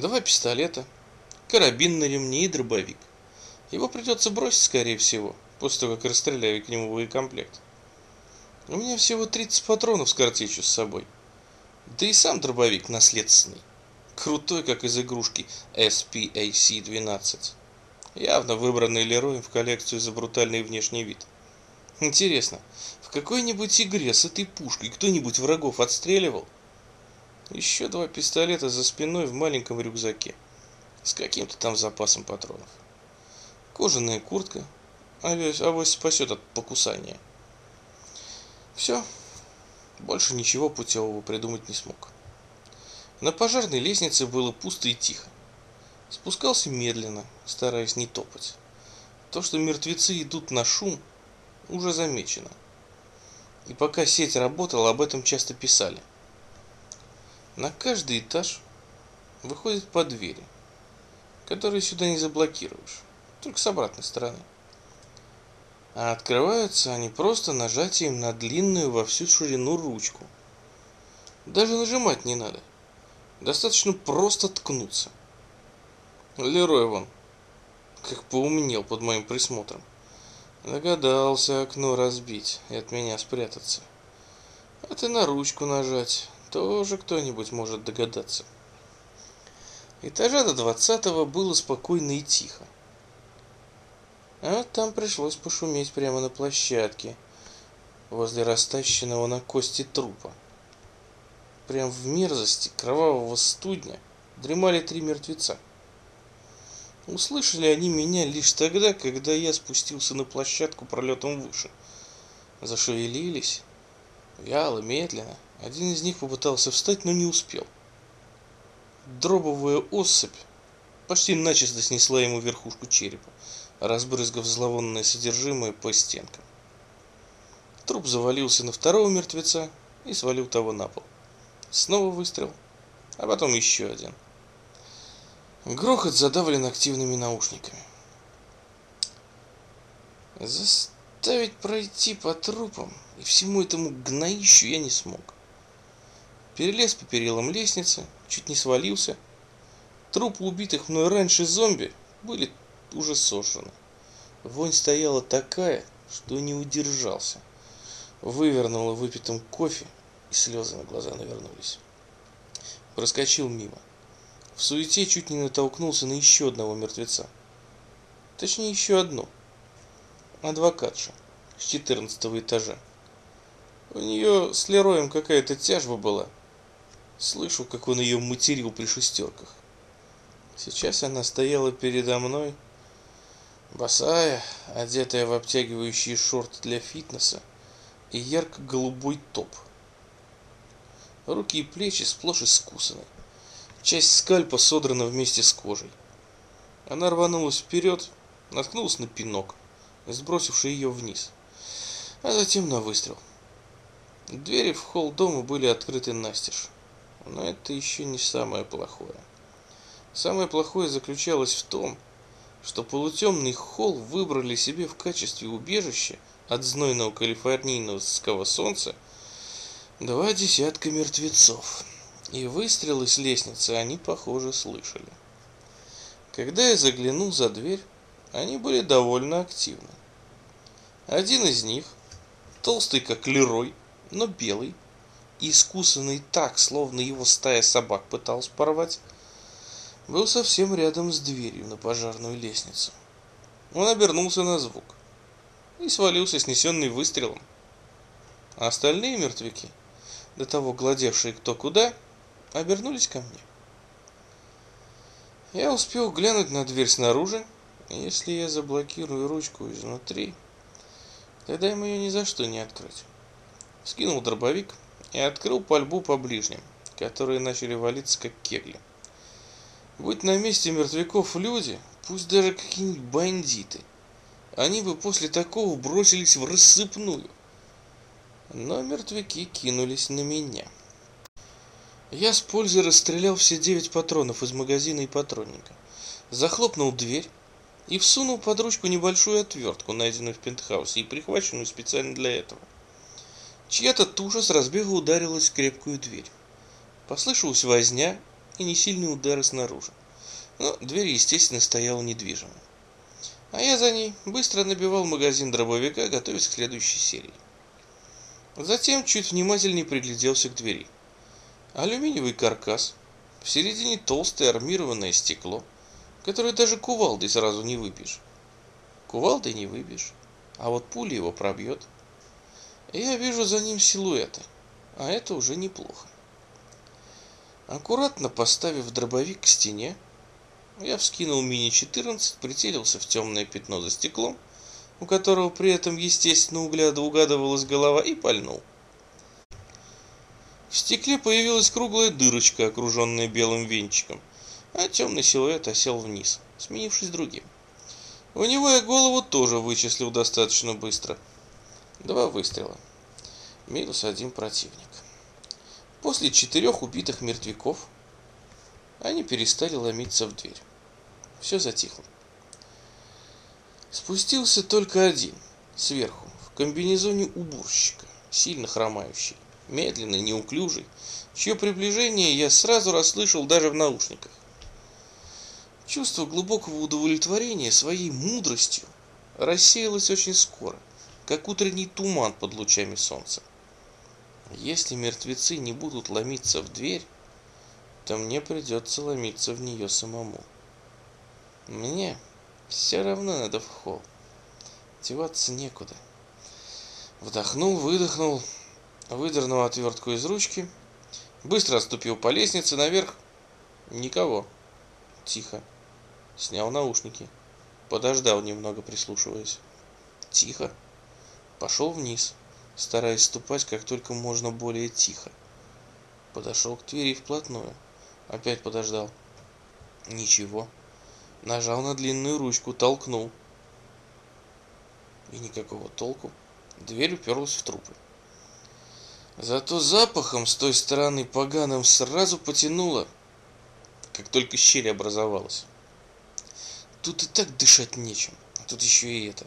два пистолета, карабин на ремне и дробовик. Его придется бросить, скорее всего, после того, как расстреляю к нему боекомплект. У меня всего 30 патронов с картечью с собой. Да и сам дробовик наследственный. Крутой, как из игрушки SPAC-12. Явно выбранный Лероем в коллекцию за брутальный внешний вид. Интересно, в какой-нибудь игре с этой пушкой кто-нибудь врагов отстреливал? Еще два пистолета за спиной в маленьком рюкзаке. С каким-то там запасом патронов. Кожаная куртка. Авось, авось спасет от покусания. Все. Больше ничего путевого придумать не смог. На пожарной лестнице было пусто и тихо. Спускался медленно, стараясь не топать. То, что мертвецы идут на шум, уже замечено. И пока сеть работала, об этом часто писали. На каждый этаж выходит по двери, которые сюда не заблокируешь, только с обратной стороны. А открываются они просто нажатием на длинную во всю ширину ручку. Даже нажимать не надо. Достаточно просто ткнуться. Лерой вон, как поумнел под моим присмотром. Догадался окно разбить и от меня спрятаться. А ты на ручку нажать, тоже кто-нибудь может догадаться. Этажа до двадцатого было спокойно и тихо. А там пришлось пошуметь прямо на площадке, возле растащенного на кости трупа. Прям в мерзости кровавого студня дремали три мертвеца. Услышали они меня лишь тогда, когда я спустился на площадку пролетом выше. Зашевелились. Вяло, медленно. Один из них попытался встать, но не успел. Дробовая особь почти начисто снесла ему верхушку черепа разбрызгав зловонное содержимое по стенкам. Труп завалился на второго мертвеца и свалил того на пол. Снова выстрел, а потом еще один. Грохот задавлен активными наушниками. Заставить пройти по трупам и всему этому гноищу я не смог. Перелез по перилам лестницы, чуть не свалился. Трупы убитых мной раньше зомби были уже сожжены. Вонь стояла такая, что не удержался. Вывернула выпитым кофе, и слезы на глаза навернулись. Проскочил мимо. В суете чуть не натолкнулся на еще одного мертвеца. Точнее, еще одну. Адвокатша с 14 этажа. У нее с Лероем какая-то тяжба была. Слышу, как он ее материл при шестерках. Сейчас она стояла передо мной, Босая, одетая в обтягивающие шорты для фитнеса и ярко-голубой топ. Руки и плечи сплошь искусаны. Часть скальпа содрана вместе с кожей. Она рванулась вперед, наткнулась на пинок, сбросивший ее вниз, а затем на выстрел. Двери в холл дома были открыты настежь, но это еще не самое плохое. Самое плохое заключалось в том, что полутемный холл выбрали себе в качестве убежища от знойного калифорнийского солнца два десятка мертвецов. И выстрелы с лестницы они, похоже, слышали. Когда я заглянул за дверь, они были довольно активны. Один из них, толстый как лерой, но белый, искусанный так, словно его стая собак пыталась порвать, был совсем рядом с дверью на пожарную лестницу. Он обернулся на звук и свалился, снесенный выстрелом. А остальные мертвяки, до того гладевшие кто куда, обернулись ко мне. Я успел глянуть на дверь снаружи, если я заблокирую ручку изнутри, тогда им ее ни за что не открыть. Скинул дробовик и открыл пальбу по ближним, которые начали валиться как кегли. Будь на месте мертвяков люди, пусть даже какие-нибудь бандиты, они бы после такого бросились в рассыпную. Но мертвяки кинулись на меня. Я с пользой расстрелял все девять патронов из магазина и патронника, захлопнул дверь и всунул под ручку небольшую отвертку, найденную в пентхаусе и прихваченную специально для этого. Чья-то туша с разбега ударилась в крепкую дверь. Послышалась возня, и несильные удары снаружи. Но дверь, естественно, стояла недвижимо. А я за ней быстро набивал магазин дробовика, готовясь к следующей серии. Затем чуть внимательнее пригляделся к двери. Алюминиевый каркас, в середине толстое армированное стекло, которое даже кувалдой сразу не выбьешь. Кувалдой не выбьешь, а вот пуля его пробьет. Я вижу за ним силуэты, а это уже неплохо. Аккуратно поставив дробовик к стене, я вскинул мини-14, прицелился в темное пятно за стеклом, у которого при этом, естественно, угадывалась голова, и пальнул. В стекле появилась круглая дырочка, окруженная белым венчиком, а темный силуэт осел вниз, сменившись другим. У него я голову тоже вычислил достаточно быстро. Два выстрела. Минус один противник. После четырех убитых мертвяков они перестали ломиться в дверь. Все затихло. Спустился только один, сверху, в комбинезоне уборщика, сильно хромающий, медленный, неуклюжий, чье приближение я сразу расслышал даже в наушниках. Чувство глубокого удовлетворения своей мудростью рассеялось очень скоро, как утренний туман под лучами солнца. Если мертвецы не будут ломиться в дверь, то мне придется ломиться в нее самому. Мне все равно надо в холл. Деваться некуда. Вдохнул, выдохнул, выдернул отвертку из ручки, быстро отступил по лестнице наверх. Никого. Тихо. Снял наушники. Подождал немного, прислушиваясь. Тихо. Пошел вниз стараясь ступать как только можно более тихо. Подошел к двери вплотную. Опять подождал. Ничего. Нажал на длинную ручку, толкнул. И никакого толку. Дверь уперлась в трупы. Зато запахом с той стороны поганым сразу потянуло, как только щель образовалась. Тут и так дышать нечем, а тут еще и это.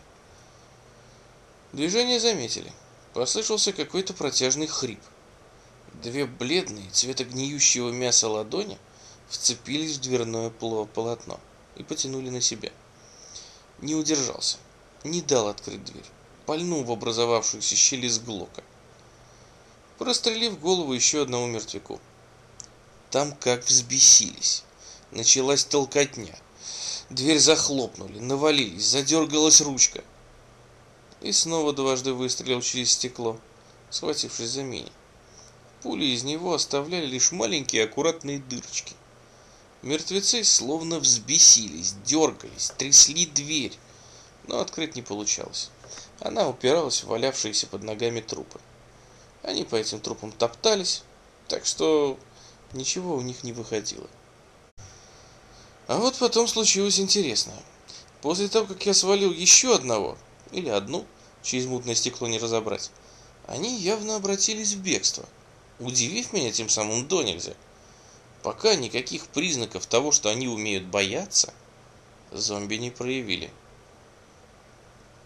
Движение заметили. Послышался какой-то протяжный хрип. Две бледные, цвета гниющего мяса ладони вцепились в дверное полотно и потянули на себя. Не удержался, не дал открыть дверь, пальнул в образовавшуюся щель из глока, прострелив голову еще одному мертвяку. Там как взбесились. Началась толкотня. Дверь захлопнули, навалились, задергалась ручка и снова дважды выстрелил через стекло, схватившись за мини. Пули из него оставляли лишь маленькие аккуратные дырочки. Мертвецы словно взбесились, дергались, трясли дверь, но открыть не получалось. Она упиралась в валявшиеся под ногами трупы. Они по этим трупам топтались, так что ничего у них не выходило. А вот потом случилось интересное. После того, как я свалил еще одного, или одну, через мутное стекло не разобрать, они явно обратились в бегство, удивив меня тем самым до нельзя. Пока никаких признаков того, что они умеют бояться, зомби не проявили.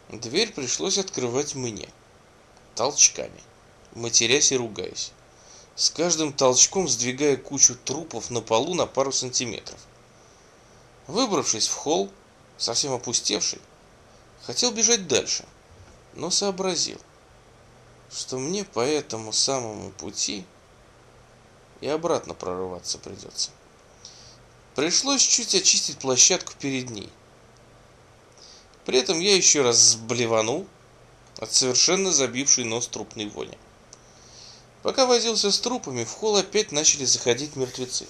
Дверь пришлось открывать мне, толчками, матерясь и ругаясь, с каждым толчком сдвигая кучу трупов на полу на пару сантиметров. Выбравшись в холл, совсем опустевший, Хотел бежать дальше, но сообразил, что мне по этому самому пути и обратно прорываться придется. Пришлось чуть очистить площадку перед ней. При этом я еще раз сблеванул от совершенно забившей нос трупной вони. Пока возился с трупами, в холл опять начали заходить мертвецы.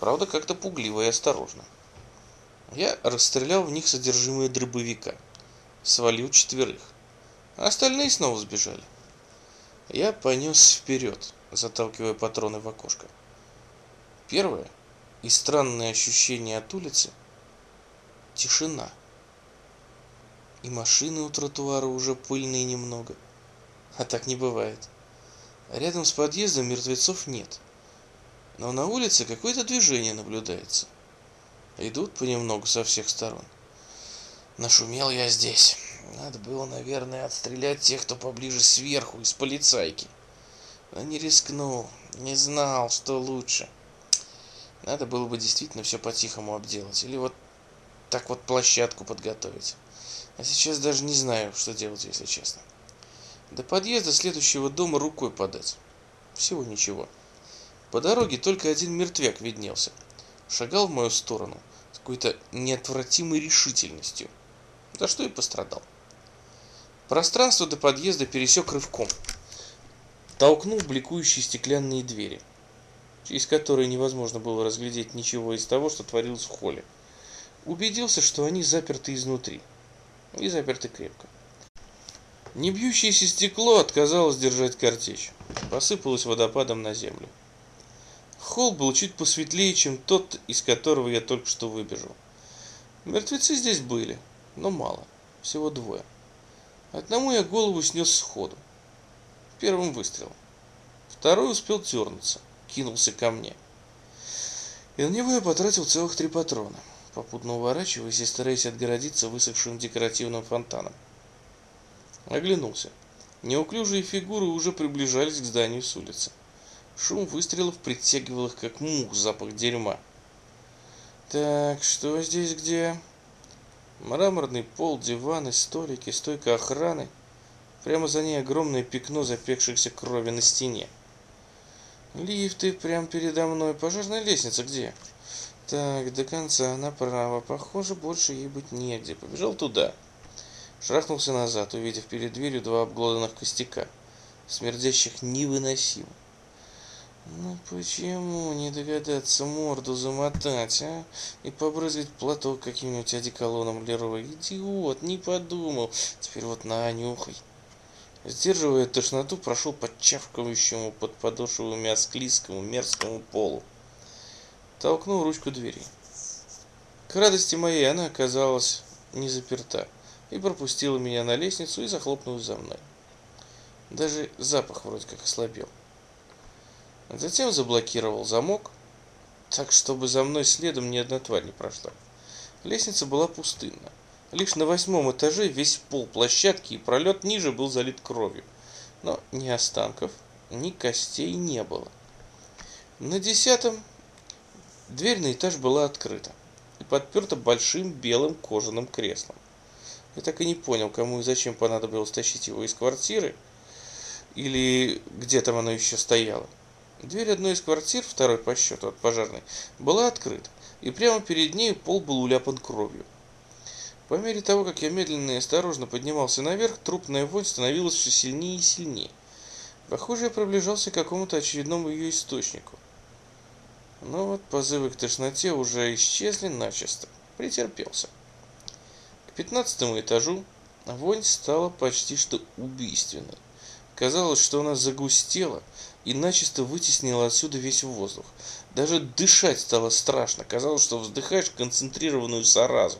Правда, как-то пугливо и осторожно. Я расстрелял в них содержимое дробовика – свалил четверых. Остальные снова сбежали. Я понес вперед, заталкивая патроны в окошко. Первое и странное ощущение от улицы – тишина. И машины у тротуара уже пыльные немного. А так не бывает. Рядом с подъездом мертвецов нет. Но на улице какое-то движение наблюдается. Идут понемногу со всех сторон. Нашумел я здесь. Надо было, наверное, отстрелять тех, кто поближе сверху, из полицайки. Но не рискнул, не знал, что лучше. Надо было бы действительно все по-тихому обделать. Или вот так вот площадку подготовить. А сейчас даже не знаю, что делать, если честно. До подъезда следующего дома рукой подать. Всего ничего. По дороге только один мертвяк виднелся. Шагал в мою сторону с какой-то неотвратимой решительностью. За что и пострадал. Пространство до подъезда пересек рывком. Толкнул бликующие стеклянные двери, через которые невозможно было разглядеть ничего из того, что творилось в холле. Убедился, что они заперты изнутри. И заперты крепко. Не бьющееся стекло отказалось держать картечь. Посыпалось водопадом на землю. Холл был чуть посветлее, чем тот, из которого я только что выбежал. Мертвецы здесь были, но мало. Всего двое. Одному я голову снес сходу. Первым выстрелом. Второй успел тернуться. Кинулся ко мне. И на него я потратил целых три патрона, попутно уворачиваясь и стараясь отгородиться высохшим декоративным фонтаном. Оглянулся. Неуклюжие фигуры уже приближались к зданию с улицы. Шум выстрелов притягивал их, как мух, запах дерьма. Так, что здесь где? Мраморный пол, диваны, столики, стойка охраны. Прямо за ней огромное пятно запекшейся крови на стене. Лифты прямо передо мной. Пожарная лестница где? Так, до конца направо. Похоже, больше ей быть негде. Побежал туда. Шрахнулся назад, увидев перед дверью два обглоданных костяка, смердящих невыносимо. Ну почему не догадаться морду замотать, а? И побрызгать платок каким-нибудь одеколоном Лерой? Идиот, не подумал. Теперь вот на нюхай. Сдерживая тошноту, прошел по чавкающему под подошвами осклизкому мерзкому полу. Толкнул ручку двери. К радости моей она оказалась не заперта и пропустила меня на лестницу и захлопнулась за мной. Даже запах вроде как ослабел. Затем заблокировал замок, так чтобы за мной следом ни одна тварь не прошла. Лестница была пустынна. Лишь на восьмом этаже весь пол площадки и пролет ниже был залит кровью. Но ни останков, ни костей не было. На десятом дверь на этаж была открыта и подперта большим белым кожаным креслом. Я так и не понял, кому и зачем понадобилось тащить его из квартиры, или где там оно еще стояло. Дверь одной из квартир, второй по счету от пожарной, была открыта, и прямо перед ней пол был уляпан кровью. По мере того, как я медленно и осторожно поднимался наверх, трупная вонь становилась все сильнее и сильнее. Похоже, я приближался к какому-то очередному ее источнику. Но вот позывы к тошноте уже исчезли начисто. Претерпелся. К пятнадцатому этажу вонь стала почти что убийственной. Казалось, что она загустела и начисто вытеснила отсюда весь воздух. Даже дышать стало страшно. Казалось, что вздыхаешь концентрированную саразу.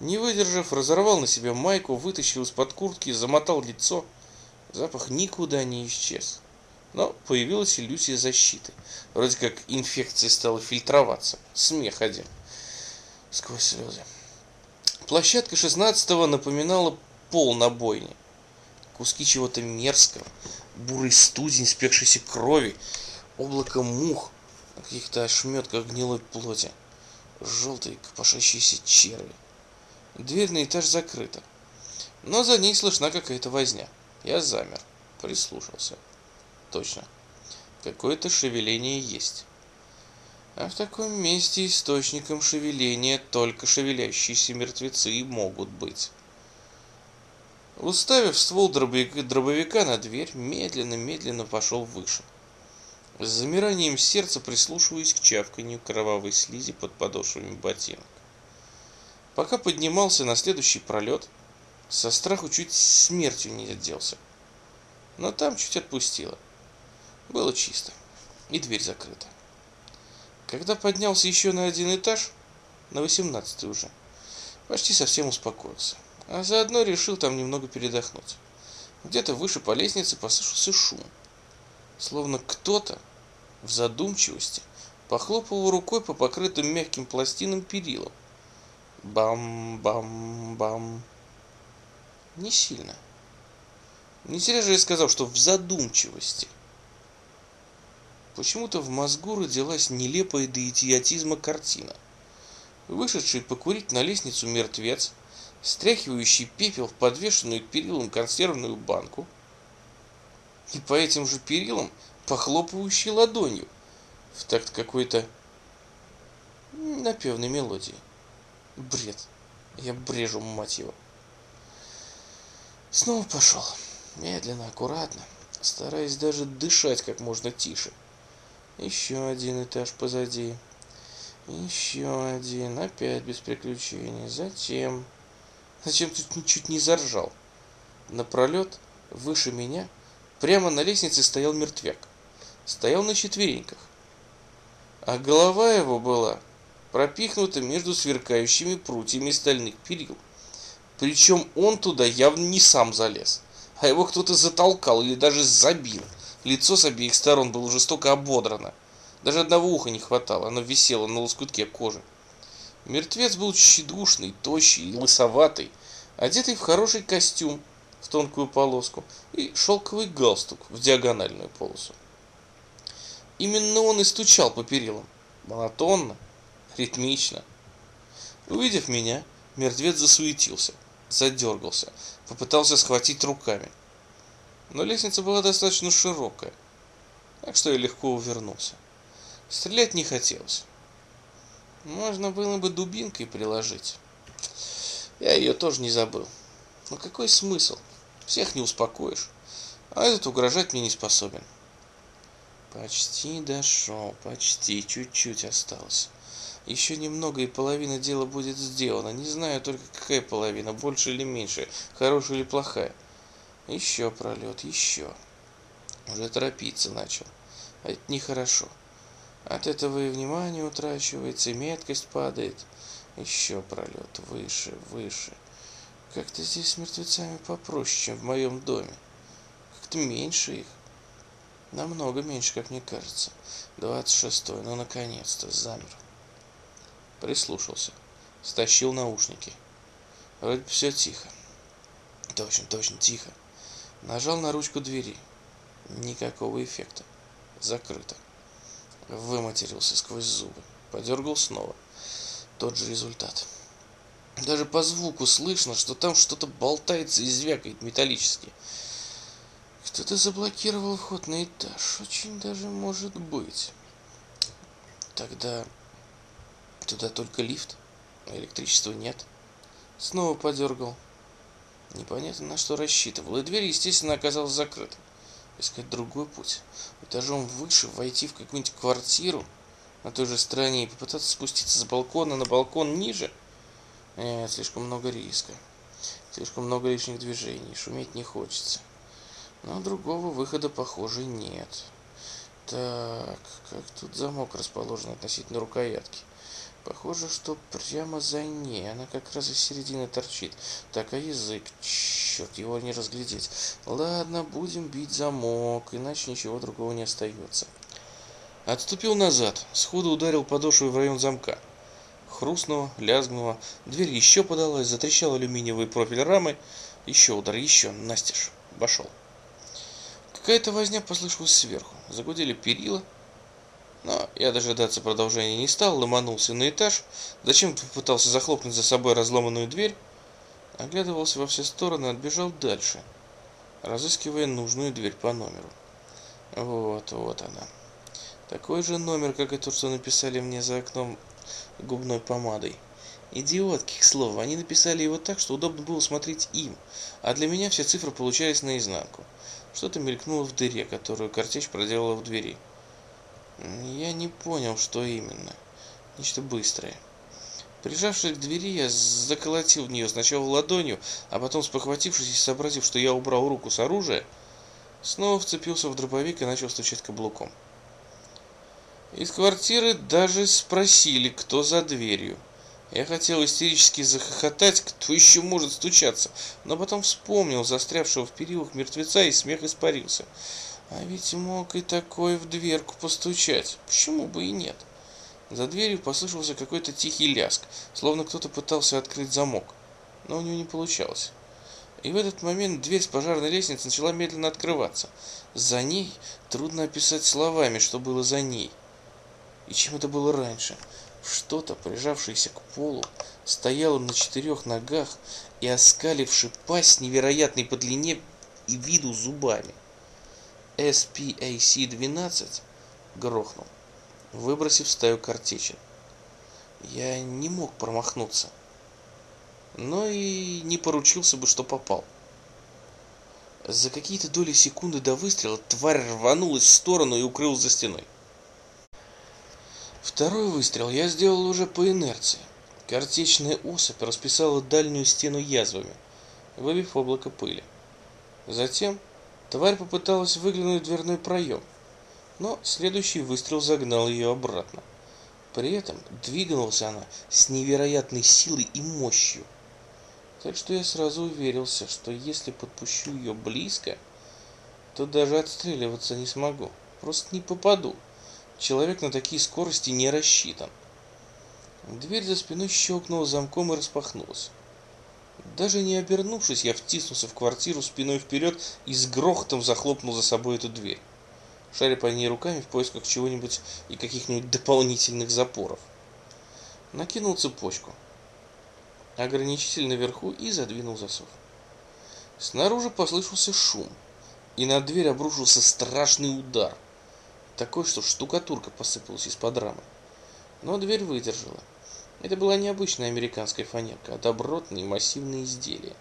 Не выдержав, разорвал на себе майку, вытащил из-под куртки, замотал лицо. Запах никуда не исчез. Но появилась иллюзия защиты. Вроде как инфекция стала фильтроваться. Смех один. Сквозь слезы. Площадка шестнадцатого напоминала пол на бойне куски чего-то мерзкого, бурый студень спекшейся крови, облако мух каких-то ошметках гнилой плоти, желтые копошащиеся черви. Дверь на этаж закрыта, но за ней слышна какая-то возня. Я замер, прислушался. Точно, какое-то шевеление есть. А в таком месте источником шевеления только шевелящиеся мертвецы могут быть. Уставив ствол дробовика на дверь, медленно-медленно пошел выше. С замиранием сердца прислушиваясь к чавканью кровавой слизи под подошвами ботинок. Пока поднимался на следующий пролет, со страху чуть смертью не отделся. Но там чуть отпустило. Было чисто. И дверь закрыта. Когда поднялся еще на один этаж, на восемнадцатый уже, почти совсем успокоился а заодно решил там немного передохнуть. Где-то выше по лестнице послышался шум, словно кто-то в задумчивости похлопал рукой по покрытым мягким пластинам перилам. Бам-бам-бам. Не сильно. Не зря же я сказал, что в задумчивости. почему-то в мозгу родилась нелепая до идиотизма картина. Вышедший покурить на лестницу мертвец, стряхивающий пепел в подвешенную к перилам консервную банку, и по этим же перилам похлопывающий ладонью в такт какой-то напевной мелодии. Бред. Я брежу, мать его. Снова пошел. Медленно, аккуратно, стараясь даже дышать как можно тише. Еще один этаж позади. Еще один. Опять без приключений. Затем... Зачем тут чуть не заржал? Напролет, выше меня, прямо на лестнице стоял мертвяк. Стоял на четвереньках. А голова его была пропихнута между сверкающими прутьями стальных перил. Причем он туда явно не сам залез, а его кто-то затолкал или даже забил. Лицо с обеих сторон было жестоко ободрано. Даже одного уха не хватало, оно висело на лоскутке кожи. Мертвец был тщедушный, тощий и лысоватый, одетый в хороший костюм в тонкую полоску и шелковый галстук в диагональную полосу. Именно он и стучал по перилам, монотонно, ритмично. Увидев меня, мертвец засуетился, задергался, попытался схватить руками. Но лестница была достаточно широкая, так что я легко увернулся. Стрелять не хотелось. Можно было бы дубинкой приложить. Я ее тоже не забыл. Но какой смысл? Всех не успокоишь. А этот угрожать мне не способен. Почти дошел, почти, чуть-чуть осталось. Еще немного, и половина дела будет сделана. Не знаю только, какая половина, больше или меньше, хорошая или плохая. Еще пролет, еще. Уже торопиться начал. А это нехорошо. От этого и внимание утрачивается, и меткость падает. Еще пролет, выше, выше. Как-то здесь с мертвецами попроще, чем в моем доме. Как-то меньше их. Намного меньше, как мне кажется. Двадцать шестой, ну наконец-то, замер. Прислушался. Стащил наушники. Вроде все тихо. Точно, точно, тихо. Нажал на ручку двери. Никакого эффекта. Закрыто. Выматерился сквозь зубы. Подергал снова. Тот же результат. Даже по звуку слышно, что там что-то болтается и звякает металлически. Кто-то заблокировал вход на этаж. Очень даже может быть. Тогда туда только лифт, электричества нет. Снова подергал. Непонятно на что рассчитывал. И дверь, естественно, оказалась закрыта искать другой путь. Этажом выше войти в какую-нибудь квартиру на той же стороне и попытаться спуститься с балкона на балкон ниже? Нет, слишком много риска. Слишком много лишних движений. Шуметь не хочется. Но другого выхода, похоже, нет. Так, как тут замок расположен относительно рукоятки? Похоже, что прямо за ней. Она как раз из середины торчит. Так, а язык? Черт, его не разглядеть. Ладно, будем бить замок, иначе ничего другого не остается. Отступил назад, сходу ударил подошвой в район замка. Хрустнуло, лязгнуло, дверь еще подалась, затрещал алюминиевый профиль рамы. Еще удар, еще, настежь, вошел. Какая-то возня послышалась сверху. Загудели перила, но я дожидаться продолжения не стал, ломанулся на этаж, зачем-то попытался захлопнуть за собой разломанную дверь, оглядывался во все стороны, отбежал дальше, разыскивая нужную дверь по номеру. Вот, вот она. Такой же номер, как и тот, что написали мне за окном губной помадой. Идиотки, к слову, они написали его так, что удобно было смотреть им, а для меня все цифры получались наизнанку. Что-то мелькнуло в дыре, которую картечь проделала в двери. Я не понял, что именно. Нечто быстрое. Прижавшись к двери, я заколотил в нее сначала ладонью, а потом, спохватившись и сообразив, что я убрал руку с оружия, снова вцепился в дробовик и начал стучать каблуком. Из квартиры даже спросили, кто за дверью. Я хотел истерически захохотать, кто еще может стучаться, но потом вспомнил застрявшего в перилах мертвеца и смех испарился. А ведь мог и такой в дверку постучать. Почему бы и нет? За дверью послышался какой-то тихий ляск, словно кто-то пытался открыть замок, но у него не получалось. И в этот момент дверь с пожарной лестницы начала медленно открываться. За ней трудно описать словами, что было за ней. И чем это было раньше. Что-то, прижавшееся к полу, стояло на четырех ногах и оскаливши пасть невероятной по длине и виду зубами. SPAC-12 грохнул, выбросив стаю картечин. Я не мог промахнуться но и не поручился бы, что попал. За какие-то доли секунды до выстрела тварь рванулась в сторону и укрылась за стеной. Второй выстрел я сделал уже по инерции. Картечная особь расписала дальнюю стену язвами, выбив облако пыли. Затем тварь попыталась выглянуть в дверной проем, но следующий выстрел загнал ее обратно. При этом двигалась она с невероятной силой и мощью. Так что я сразу уверился, что если подпущу ее близко, то даже отстреливаться не смогу. Просто не попаду. Человек на такие скорости не рассчитан. Дверь за спиной щелкнула замком и распахнулась. Даже не обернувшись, я втиснулся в квартиру спиной вперед и с грохотом захлопнул за собой эту дверь, шаря по ней руками в поисках чего-нибудь и каких-нибудь дополнительных запоров. Накинул цепочку ограничитель наверху и задвинул засов. Снаружи послышался шум, и на дверь обрушился страшный удар, такой, что штукатурка посыпалась из-под рамы. Но дверь выдержала. Это была необычная американская фанерка, а добротные массивные изделия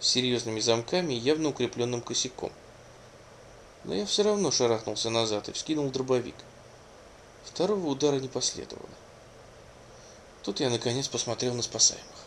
с серьезными замками и явно укрепленным косяком. Но я все равно шарахнулся назад и вскинул дробовик. Второго удара не последовало. Тут я наконец посмотрел на спасаемых.